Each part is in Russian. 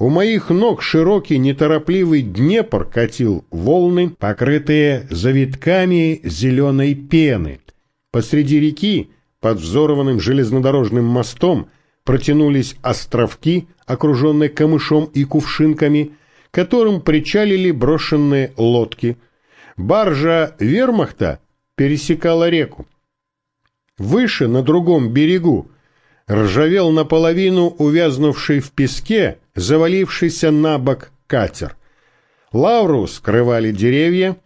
У моих ног широкий неторопливый Днепр катил волны, покрытые завитками зеленой пены. Посреди реки, под взорванным железнодорожным мостом, протянулись островки, окруженные камышом и кувшинками, которым причалили брошенные лодки. Баржа вермахта пересекала реку. Выше, на другом берегу, ржавел наполовину увязнувший в песке, завалившийся на бок катер. Лавру скрывали деревья,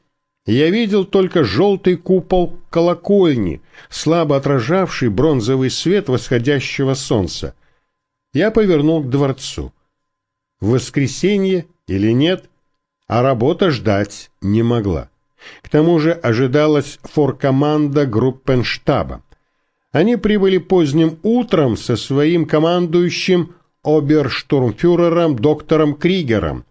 я видел только желтый купол колокольни, слабо отражавший бронзовый свет восходящего солнца. Я повернул к дворцу. В воскресенье или нет, а работа ждать не могла. К тому же ожидалась форкоманда группенштаба. Они прибыли поздним утром со своим командующим оберштурмфюрером доктором Кригером.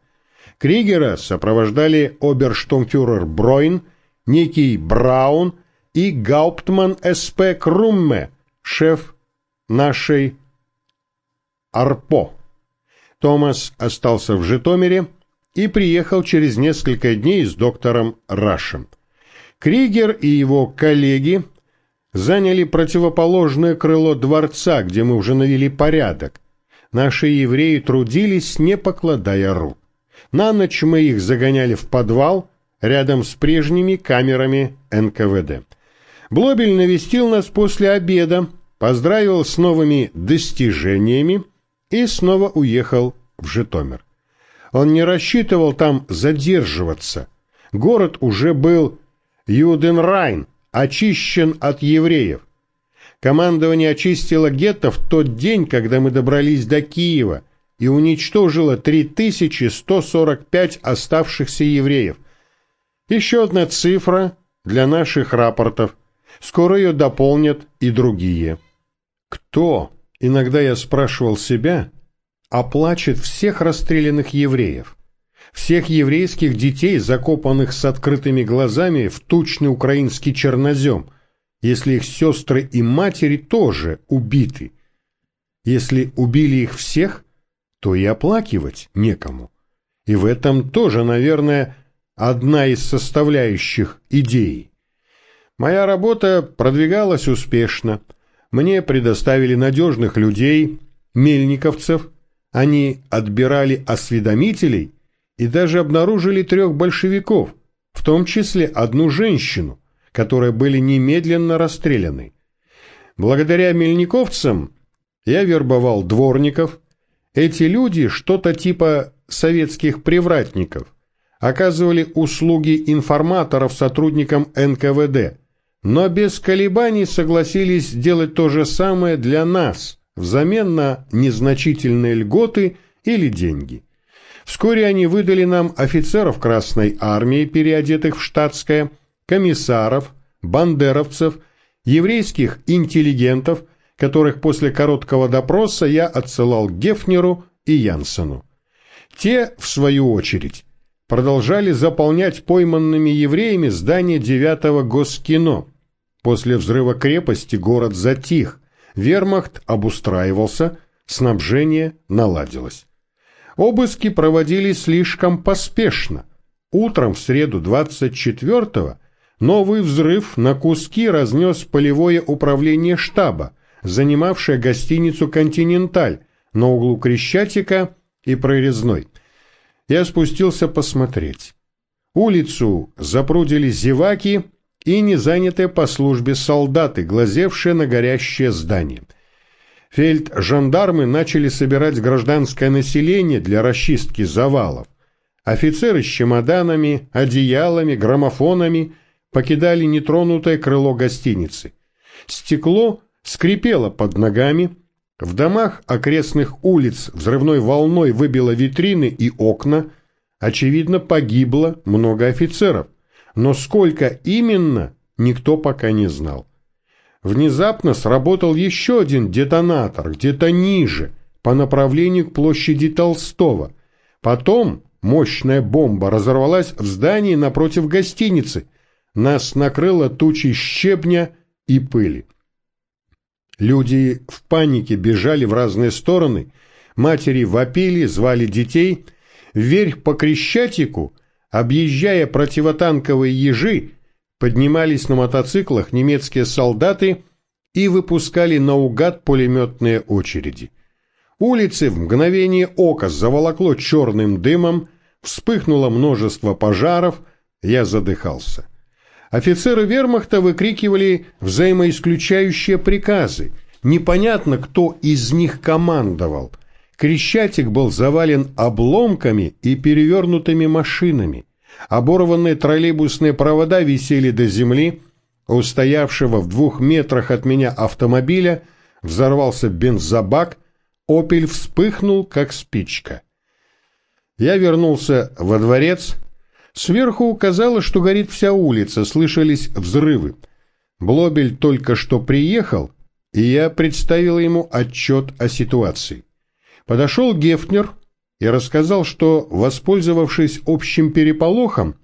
Кригера сопровождали оберштурмфюрер Бройн, некий Браун и гауптман СП Крумме, шеф нашей Арпо. Томас остался в Житомире и приехал через несколько дней с доктором Рашем. Кригер и его коллеги заняли противоположное крыло дворца, где мы уже навели порядок. Наши евреи трудились, не покладая рук. На ночь мы их загоняли в подвал рядом с прежними камерами НКВД. Блобель навестил нас после обеда, поздравил с новыми достижениями и снова уехал в Житомир. Он не рассчитывал там задерживаться. Город уже был Юденрайн, очищен от евреев. Командование очистило гетто в тот день, когда мы добрались до Киева, и уничтожило 3145 оставшихся евреев. Еще одна цифра для наших рапортов. Скоро ее дополнят и другие. Кто, иногда я спрашивал себя, оплачет всех расстрелянных евреев? Всех еврейских детей, закопанных с открытыми глазами в тучный украинский чернозем, если их сестры и матери тоже убиты. Если убили их всех, то и оплакивать некому. И в этом тоже, наверное, одна из составляющих идеи. Моя работа продвигалась успешно. Мне предоставили надежных людей, мельниковцев, они отбирали осведомителей – и даже обнаружили трех большевиков, в том числе одну женщину, которые были немедленно расстреляны. Благодаря мельниковцам я вербовал дворников. Эти люди, что-то типа советских привратников, оказывали услуги информаторов сотрудникам НКВД, но без колебаний согласились сделать то же самое для нас взамен на незначительные льготы или деньги. Вскоре они выдали нам офицеров Красной Армии, переодетых в штатское, комиссаров, бандеровцев, еврейских интеллигентов, которых после короткого допроса я отсылал Гефнеру и Янсену. Те, в свою очередь, продолжали заполнять пойманными евреями здание 9 Госкино. После взрыва крепости город затих, вермахт обустраивался, снабжение наладилось. Обыски проводились слишком поспешно. Утром в среду 24-го новый взрыв на куски разнес полевое управление штаба, занимавшее гостиницу «Континенталь» на углу Крещатика и Прорезной. Я спустился посмотреть. Улицу запрудили зеваки и незанятые по службе солдаты, глазевшие на горящее здание – фельд-жандармы начали собирать гражданское население для расчистки завалов. Офицеры с чемоданами, одеялами, граммофонами покидали нетронутое крыло гостиницы. Стекло скрипело под ногами, в домах окрестных улиц взрывной волной выбило витрины и окна, очевидно, погибло много офицеров, но сколько именно, никто пока не знал. Внезапно сработал еще один детонатор, где-то ниже, по направлению к площади Толстого. Потом мощная бомба разорвалась в здании напротив гостиницы. Нас накрыло тучей щебня и пыли. Люди в панике бежали в разные стороны. Матери вопили, звали детей. Вверх по Крещатику, объезжая противотанковые ежи, поднимались на мотоциклах немецкие солдаты и выпускали наугад пулеметные очереди. Улицы в мгновение ока заволокло черным дымом, вспыхнуло множество пожаров, я задыхался. Офицеры вермахта выкрикивали взаимоисключающие приказы. Непонятно, кто из них командовал. Крещатик был завален обломками и перевернутыми машинами. Оборванные троллейбусные провода висели до земли. У стоявшего в двух метрах от меня автомобиля взорвался бензобак, «Опель» вспыхнул, как спичка. Я вернулся во дворец. Сверху казалось, что горит вся улица, слышались взрывы. Блобель только что приехал, и я представил ему отчет о ситуации. Подошел Гефнер и рассказал, что, воспользовавшись общим переполохом,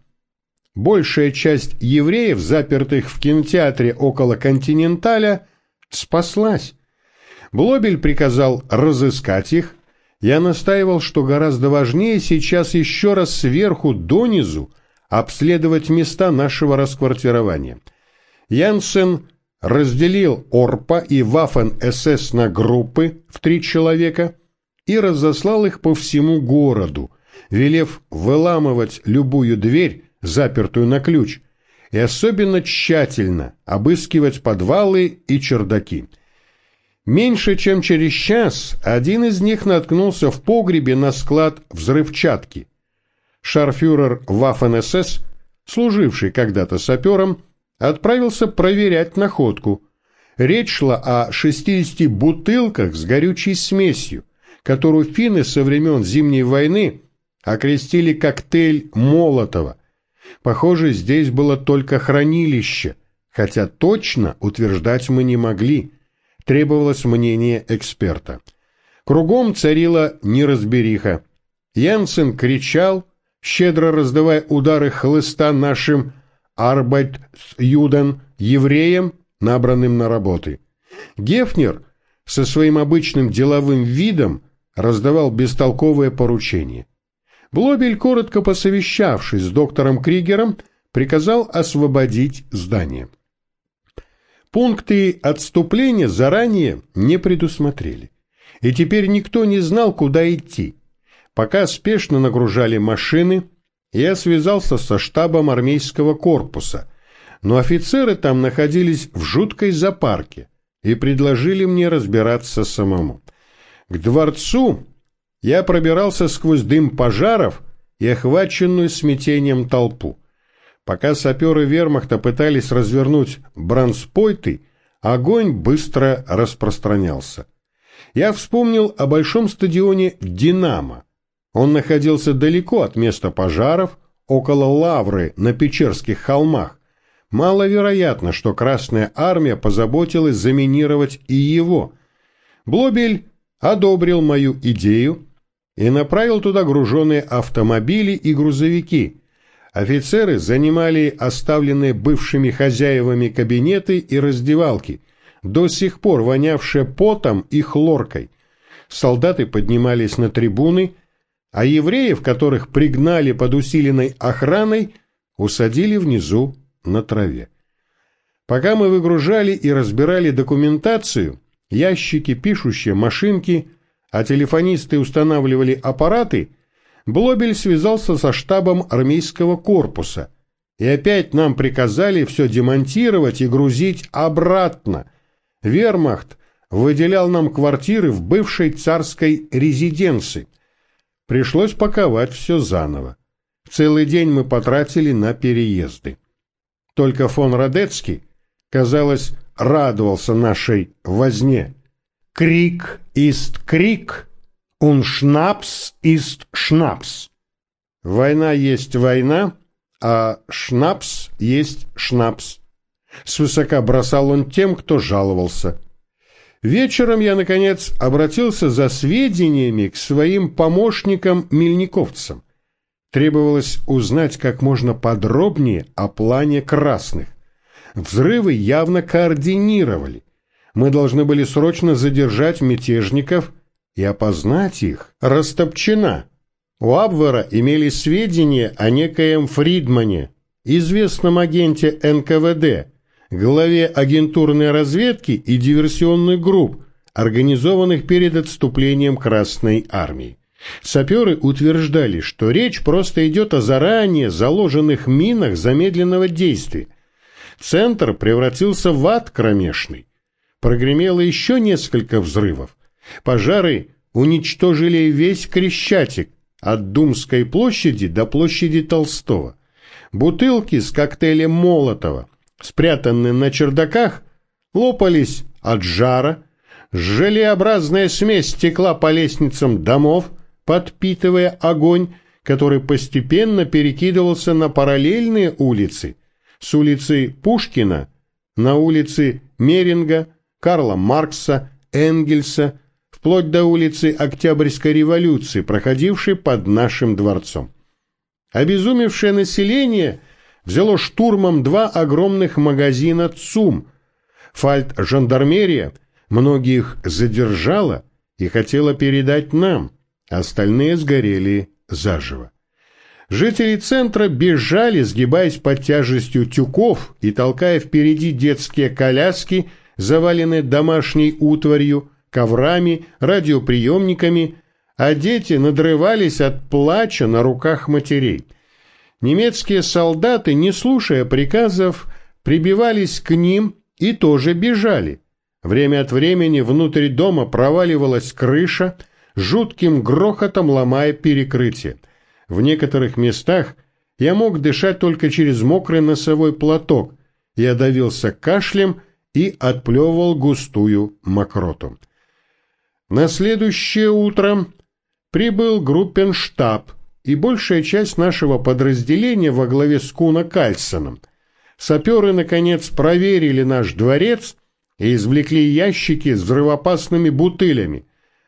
большая часть евреев, запертых в кинотеатре около «Континенталя», спаслась. Блобель приказал разыскать их. Я настаивал, что гораздо важнее сейчас еще раз сверху донизу обследовать места нашего расквартирования. Янсен разделил Орпа и Вафен-СС на группы в три человека – и разослал их по всему городу, велев выламывать любую дверь, запертую на ключ, и особенно тщательно обыскивать подвалы и чердаки. Меньше чем через час один из них наткнулся в погребе на склад взрывчатки. Шарфюрер Waffen-СС, служивший когда-то сапером, отправился проверять находку. Речь шла о 60 бутылках с горючей смесью, которую финны со времен Зимней войны окрестили коктейль Молотова. Похоже, здесь было только хранилище, хотя точно утверждать мы не могли. Требовалось мнение эксперта. Кругом царила неразбериха. Янсен кричал, щедро раздавая удары хлыста нашим «Арбайтсюден» евреям, набранным на работы. Гефнер со своим обычным деловым видом раздавал бестолковые поручения. Блобель, коротко посовещавшись с доктором Кригером, приказал освободить здание. Пункты отступления заранее не предусмотрели, и теперь никто не знал, куда идти. Пока спешно нагружали машины, я связался со штабом армейского корпуса, но офицеры там находились в жуткой запарке и предложили мне разбираться самому. К дворцу я пробирался сквозь дым пожаров и охваченную смятением толпу. Пока саперы вермахта пытались развернуть бранспойты, огонь быстро распространялся. Я вспомнил о большом стадионе «Динамо». Он находился далеко от места пожаров, около Лавры на Печерских холмах. Маловероятно, что Красная Армия позаботилась заминировать и его. Блобель одобрил мою идею и направил туда груженные автомобили и грузовики. Офицеры занимали оставленные бывшими хозяевами кабинеты и раздевалки, до сих пор вонявшие потом и хлоркой. Солдаты поднимались на трибуны, а евреев, которых пригнали под усиленной охраной, усадили внизу на траве. Пока мы выгружали и разбирали документацию, ящики, пишущие машинки, а телефонисты устанавливали аппараты, Блобель связался со штабом армейского корпуса, и опять нам приказали все демонтировать и грузить обратно. Вермахт выделял нам квартиры в бывшей царской резиденции. Пришлось паковать все заново. Целый день мы потратили на переезды. Только фон Радецкий, казалось, радовался нашей возне. Крик ist крик, und Schnaps ist Schnaps. Война есть война, а шнапс есть шнапс. Свысока бросал он тем, кто жаловался. Вечером я, наконец, обратился за сведениями к своим помощникам-мельниковцам. Требовалось узнать как можно подробнее о плане красных. Взрывы явно координировали. Мы должны были срочно задержать мятежников и опознать их растопчена. У Абвера имели сведения о некоем Фридмане, известном агенте НКВД, главе агентурной разведки и диверсионных групп, организованных перед отступлением Красной Армии. Саперы утверждали, что речь просто идет о заранее заложенных минах замедленного действия. Центр превратился в ад кромешный. Прогремело еще несколько взрывов. Пожары уничтожили весь Крещатик, от Думской площади до площади Толстого. Бутылки с коктейлем Молотова, спрятанные на чердаках, лопались от жара, желеобразная смесь стекла по лестницам домов, подпитывая огонь, который постепенно перекидывался на параллельные улицы, с улицы Пушкина на улицы Меринга, Карла Маркса, Энгельса, вплоть до улицы Октябрьской революции, проходившей под нашим дворцом. Обезумевшее население взяло штурмом два огромных магазина ЦУМ. Фальт-жандармерия многих задержала и хотела передать нам, остальные сгорели заживо. Жители центра бежали, сгибаясь под тяжестью тюков и толкая впереди детские коляски, заваленные домашней утварью, коврами, радиоприемниками, а дети надрывались от плача на руках матерей. Немецкие солдаты, не слушая приказов, прибивались к ним и тоже бежали. Время от времени внутрь дома проваливалась крыша, жутким грохотом ломая перекрытие. В некоторых местах я мог дышать только через мокрый носовой платок. Я давился кашлем и отплевывал густую мокроту. На следующее утро прибыл группенштаб и большая часть нашего подразделения во главе с Куна Кальсоном. Саперы, наконец, проверили наш дворец и извлекли ящики с взрывоопасными бутылями.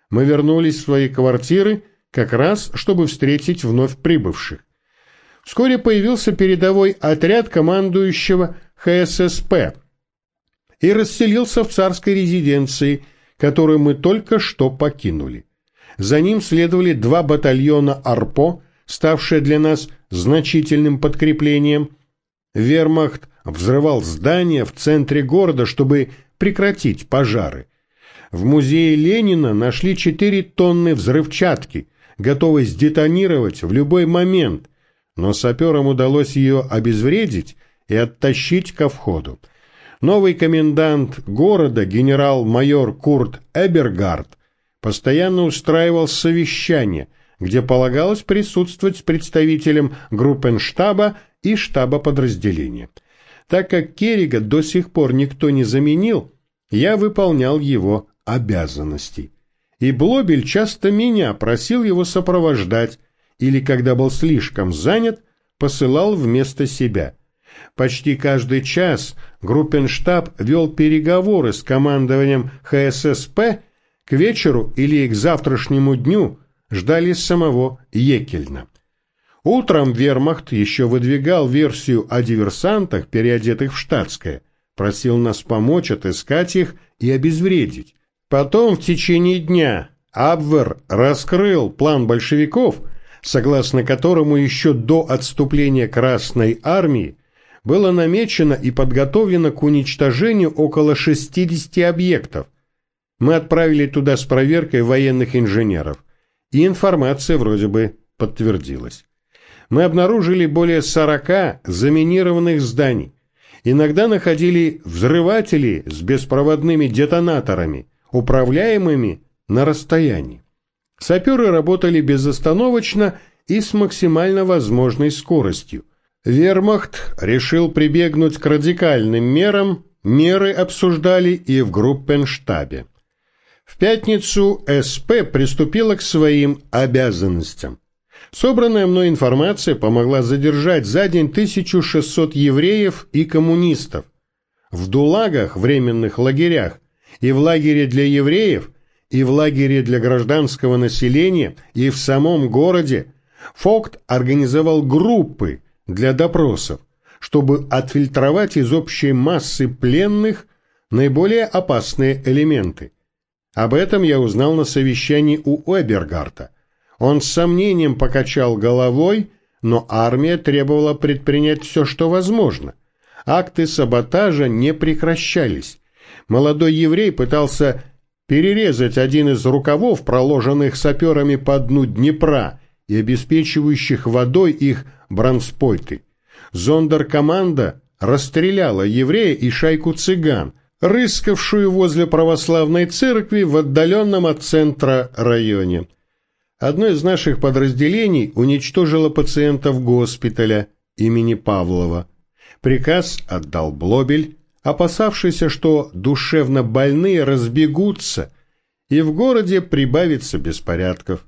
Мы вернулись в свои квартиры как раз, чтобы встретить вновь прибывших. Вскоре появился передовой отряд командующего ХССП и расселился в царской резиденции, которую мы только что покинули. За ним следовали два батальона АРПО, ставшие для нас значительным подкреплением. Вермахт взрывал здания в центре города, чтобы прекратить пожары. В музее Ленина нашли 4 тонны взрывчатки – готовой сдетонировать в любой момент, но саперам удалось ее обезвредить и оттащить ко входу. Новый комендант города, генерал-майор Курт Эбергард, постоянно устраивал совещания, где полагалось присутствовать с представителем группенштаба и штаба подразделения. Так как Керрига до сих пор никто не заменил, я выполнял его обязанности и Блобель часто меня просил его сопровождать или, когда был слишком занят, посылал вместо себя. Почти каждый час группенштаб вел переговоры с командованием ХССП к вечеру или к завтрашнему дню ждали самого Екельна. Утром вермахт еще выдвигал версию о диверсантах, переодетых в штатское, просил нас помочь отыскать их и обезвредить. Потом в течение дня Абвер раскрыл план большевиков, согласно которому еще до отступления Красной Армии было намечено и подготовлено к уничтожению около 60 объектов. Мы отправили туда с проверкой военных инженеров, и информация вроде бы подтвердилась. Мы обнаружили более 40 заминированных зданий. Иногда находили взрыватели с беспроводными детонаторами – управляемыми на расстоянии. Саперы работали безостановочно и с максимально возможной скоростью. Вермахт решил прибегнуть к радикальным мерам, меры обсуждали и в группенштабе. В пятницу СП приступила к своим обязанностям. Собранная мной информация помогла задержать за день 1600 евреев и коммунистов. В дулагах, временных лагерях, и в лагере для евреев, и в лагере для гражданского населения, и в самом городе, Фокт организовал группы для допросов, чтобы отфильтровать из общей массы пленных наиболее опасные элементы. Об этом я узнал на совещании у Эбергарта. Он с сомнением покачал головой, но армия требовала предпринять все, что возможно. Акты саботажа не прекращались. Молодой еврей пытался перерезать один из рукавов, проложенных саперами по дну Днепра и обеспечивающих водой их бронспойты. Зондеркоманда расстреляла еврея и шайку цыган, рыскавшую возле православной церкви в отдаленном от центра районе. Одно из наших подразделений уничтожило пациентов госпиталя имени Павлова. Приказ отдал Блобель, опасавшийся, что душевно больные разбегутся, и в городе прибавится беспорядков.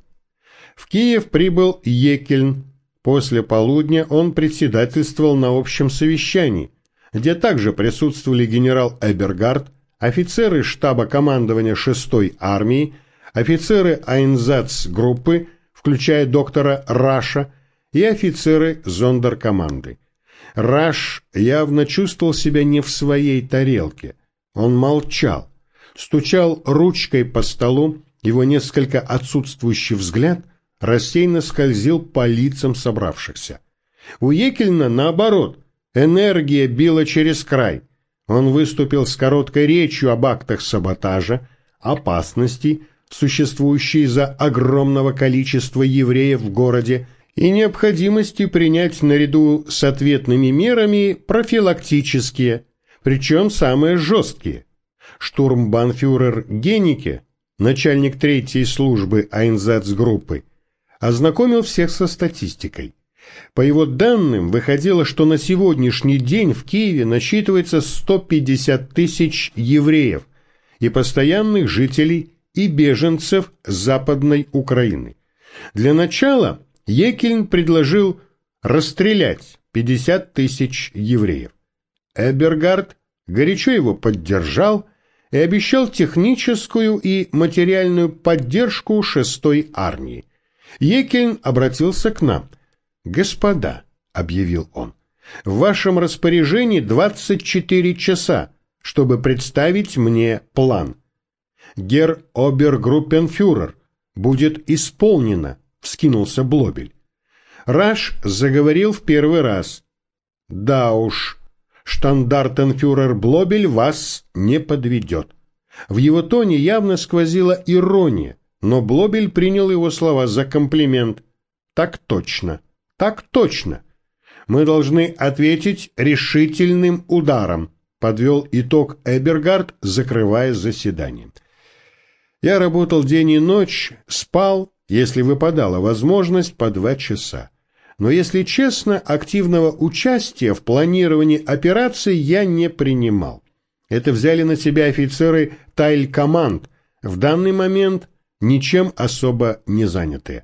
В Киев прибыл Екельн. После полудня он председательствовал на общем совещании, где также присутствовали генерал Эбергард, офицеры штаба командования 6-й армии, офицеры Айнзац-группы, включая доктора Раша, и офицеры зондеркоманды. Раш явно чувствовал себя не в своей тарелке. Он молчал, стучал ручкой по столу, его несколько отсутствующий взгляд рассеянно скользил по лицам собравшихся. У Екельна, наоборот, энергия била через край. Он выступил с короткой речью об актах саботажа, опасности, существующей из-за огромного количества евреев в городе, и необходимости принять наряду с ответными мерами профилактические, причем самые жесткие. Штурмбанфюрер Генике, начальник третьей службы Айнзацгруппы, ознакомил всех со статистикой. По его данным, выходило, что на сегодняшний день в Киеве насчитывается 150 тысяч евреев и постоянных жителей и беженцев Западной Украины. Для начала Екельн предложил расстрелять 50 тысяч евреев. Эбергард горячо его поддержал и обещал техническую и материальную поддержку шестой армии. Екельн обратился к нам. «Господа», — объявил он, — «в вашем распоряжении 24 часа, чтобы представить мне план. Гер Обергруппенфюрер, будет исполнено», — вскинулся Блобель. Раш заговорил в первый раз. «Да уж, штандартенфюрер Блобель вас не подведет». В его тоне явно сквозила ирония, но Блобель принял его слова за комплимент. «Так точно, так точно. Мы должны ответить решительным ударом», подвел итог Эбергард, закрывая заседание. Я работал день и ночь, спал, если выпадала возможность, по два часа. Но, если честно, активного участия в планировании операции я не принимал. Это взяли на себя офицеры Тайль-команд, в данный момент ничем особо не заняты.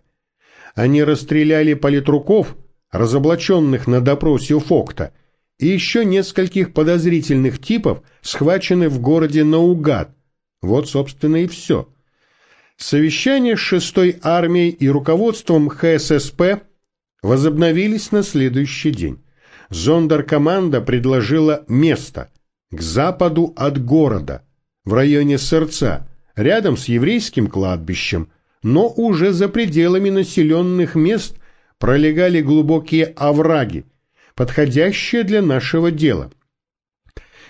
Они расстреляли политруков, разоблаченных на допросе у Фокта, и еще нескольких подозрительных типов, схвачены в городе наугад. Вот, собственно, и все. Совещания шестой армией и руководством ХССП возобновились на следующий день. Зондеркоманда предложила место к западу от города, в районе Сердца, рядом с еврейским кладбищем, но уже за пределами населенных мест пролегали глубокие овраги, подходящие для нашего дела.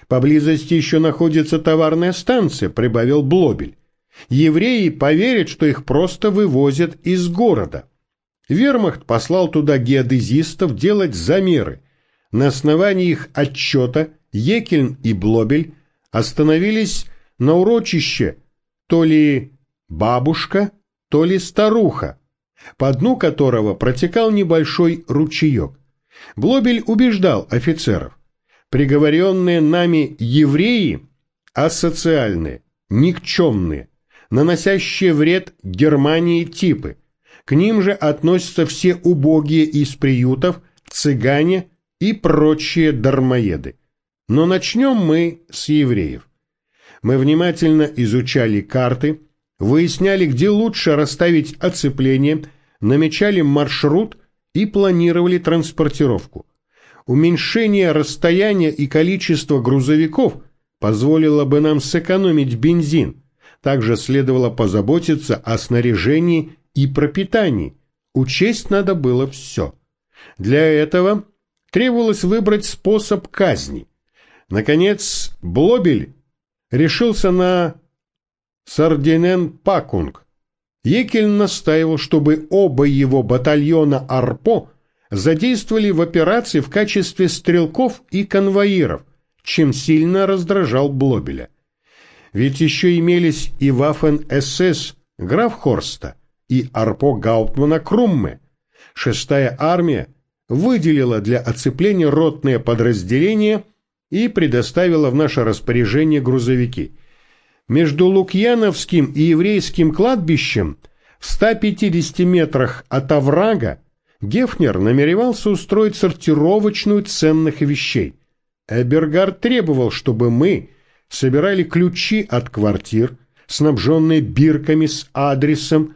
Поблизости еще находится товарная станция, прибавил Блобель. Евреи поверят, что их просто вывозят из города. Вермахт послал туда геодезистов делать замеры. На основании их отчета Екельн и Блобель остановились на урочище то ли бабушка, то ли старуха, по дну которого протекал небольшой ручеек. Блобель убеждал офицеров. Приговоренные нами евреи асоциальные, никчемные, наносящие вред Германии типы. К ним же относятся все убогие из приютов, цыгане и прочие дармоеды. Но начнем мы с евреев. Мы внимательно изучали карты, выясняли, где лучше расставить оцепление, намечали маршрут и планировали транспортировку. Уменьшение расстояния и количества грузовиков позволило бы нам сэкономить бензин – Также следовало позаботиться о снаряжении и пропитании. Учесть надо было все. Для этого требовалось выбрать способ казни. Наконец, Блобель решился на Сардинен Пакунг. Екель настаивал, чтобы оба его батальона «Арпо» задействовали в операции в качестве стрелков и конвоиров, чем сильно раздражал Блобеля. Ведь еще имелись и Вафен-СС Графхорста и Арпо Гауптмана Крумме. Шестая армия выделила для оцепления ротные подразделения и предоставила в наше распоряжение грузовики. Между Лукьяновским и еврейским кладбищем в 150 метрах от оврага Гефнер намеревался устроить сортировочную ценных вещей. Эбергард требовал, чтобы мы собирали ключи от квартир, снабженные бирками с адресом.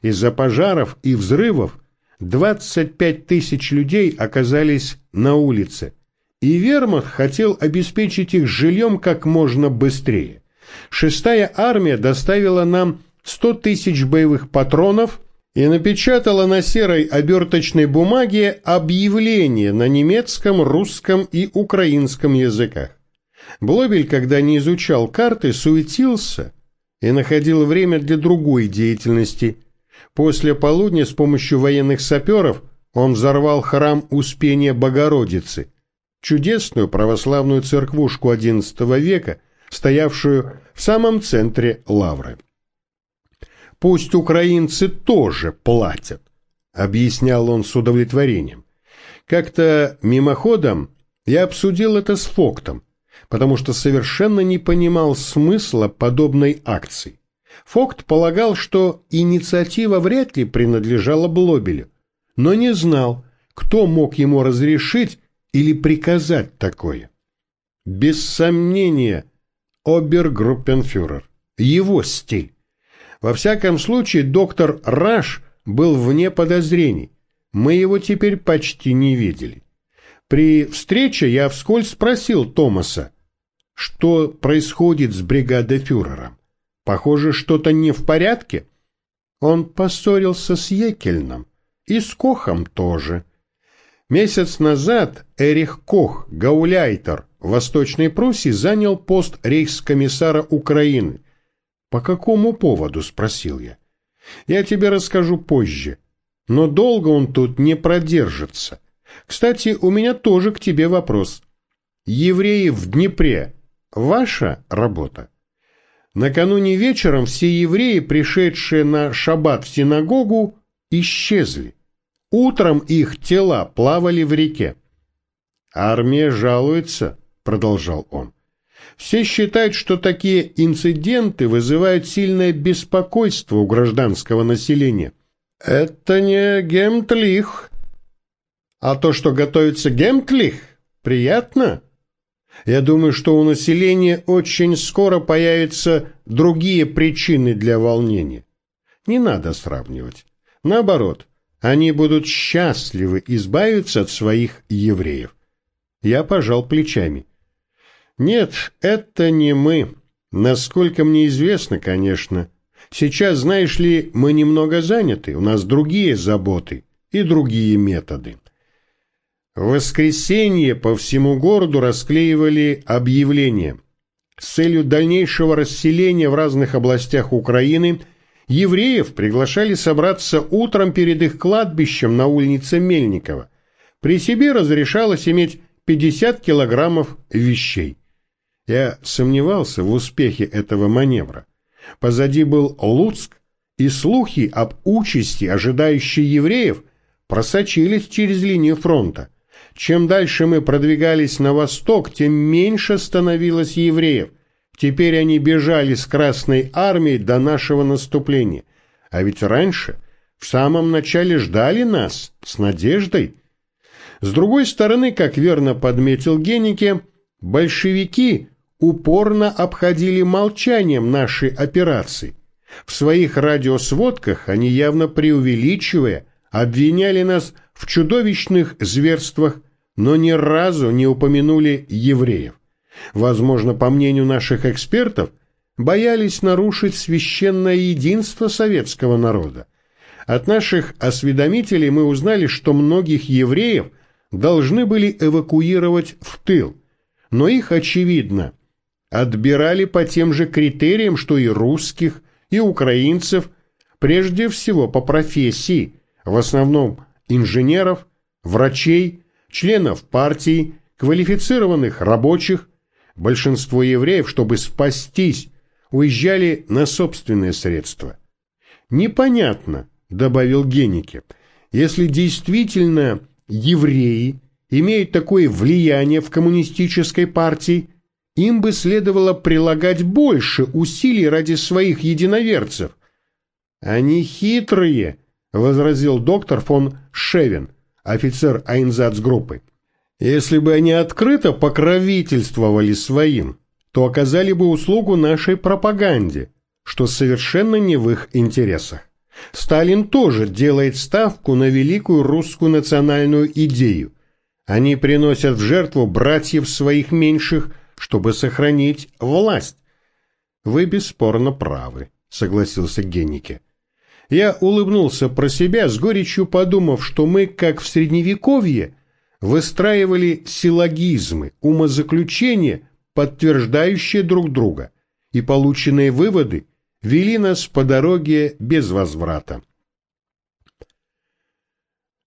Из-за пожаров и взрывов 25 тысяч людей оказались на улице, и Вермахт хотел обеспечить их жильем как можно быстрее. Шестая армия доставила нам 100 тысяч боевых патронов и напечатала на серой оберточной бумаге объявление на немецком, русском и украинском языках. Блобель, когда не изучал карты, суетился и находил время для другой деятельности. После полудня с помощью военных саперов он взорвал храм Успения Богородицы, чудесную православную церквушку XI века, стоявшую в самом центре Лавры. «Пусть украинцы тоже платят», — объяснял он с удовлетворением. Как-то мимоходом я обсудил это с Фоктом потому что совершенно не понимал смысла подобной акции. Фокт полагал, что инициатива вряд ли принадлежала Блобелю, но не знал, кто мог ему разрешить или приказать такое. Без сомнения, обергруппенфюрер, его стиль. Во всяком случае, доктор Раш был вне подозрений. Мы его теперь почти не видели. При встрече я вскользь спросил Томаса, что происходит с бригадой фюрера? Похоже, что-то не в порядке. Он поссорился с Екельном и с Кохом тоже. Месяц назад Эрих Кох, гауляйтер Восточной Пруссии, занял пост рейхскомиссара Украины. «По какому поводу?» – спросил я. «Я тебе расскажу позже. Но долго он тут не продержится. Кстати, у меня тоже к тебе вопрос. Евреи в Днепре Ваша работа. Накануне вечером все евреи, пришедшие на шаббат в синагогу, исчезли. Утром их тела плавали в реке. «Армия жалуется», — продолжал он. «Все считают, что такие инциденты вызывают сильное беспокойство у гражданского населения. Это не гемтлих. А то, что готовится гемтлих, приятно?» Я думаю, что у населения очень скоро появятся другие причины для волнения. Не надо сравнивать. Наоборот, они будут счастливы избавиться от своих евреев. Я пожал плечами. Нет, это не мы. Насколько мне известно, конечно. Сейчас, знаешь ли, мы немного заняты, у нас другие заботы и другие методы. В воскресенье по всему городу расклеивали объявления. С целью дальнейшего расселения в разных областях Украины евреев приглашали собраться утром перед их кладбищем на улице Мельникова. При себе разрешалось иметь 50 килограммов вещей. Я сомневался в успехе этого маневра. Позади был Луцк, и слухи об участи, ожидающей евреев, просочились через линию фронта. Чем дальше мы продвигались на восток, тем меньше становилось евреев. Теперь они бежали с Красной Армией до нашего наступления. А ведь раньше, в самом начале, ждали нас с надеждой. С другой стороны, как верно подметил Генике, большевики упорно обходили молчанием наши операции. В своих радиосводках они, явно преувеличивая, обвиняли нас в чудовищных зверствах, но ни разу не упомянули евреев. Возможно, по мнению наших экспертов, боялись нарушить священное единство советского народа. От наших осведомителей мы узнали, что многих евреев должны были эвакуировать в тыл, но их, очевидно, отбирали по тем же критериям, что и русских, и украинцев, прежде всего по профессии, в основном инженеров, врачей, членов партий, квалифицированных рабочих. Большинство евреев, чтобы спастись, уезжали на собственные средства. Непонятно, добавил Геннике, если действительно евреи имеют такое влияние в коммунистической партии, им бы следовало прилагать больше усилий ради своих единоверцев. Они хитрые, возразил доктор фон Шевен, офицер Айнзацгруппы. Если бы они открыто покровительствовали своим, то оказали бы услугу нашей пропаганде, что совершенно не в их интересах. Сталин тоже делает ставку на великую русскую национальную идею. Они приносят в жертву братьев своих меньших, чтобы сохранить власть. Вы бесспорно правы, согласился Геннике. Я улыбнулся про себя, с горечью подумав, что мы, как в Средневековье, выстраивали силлогизмы, умозаключения, подтверждающие друг друга, и полученные выводы вели нас по дороге без возврата.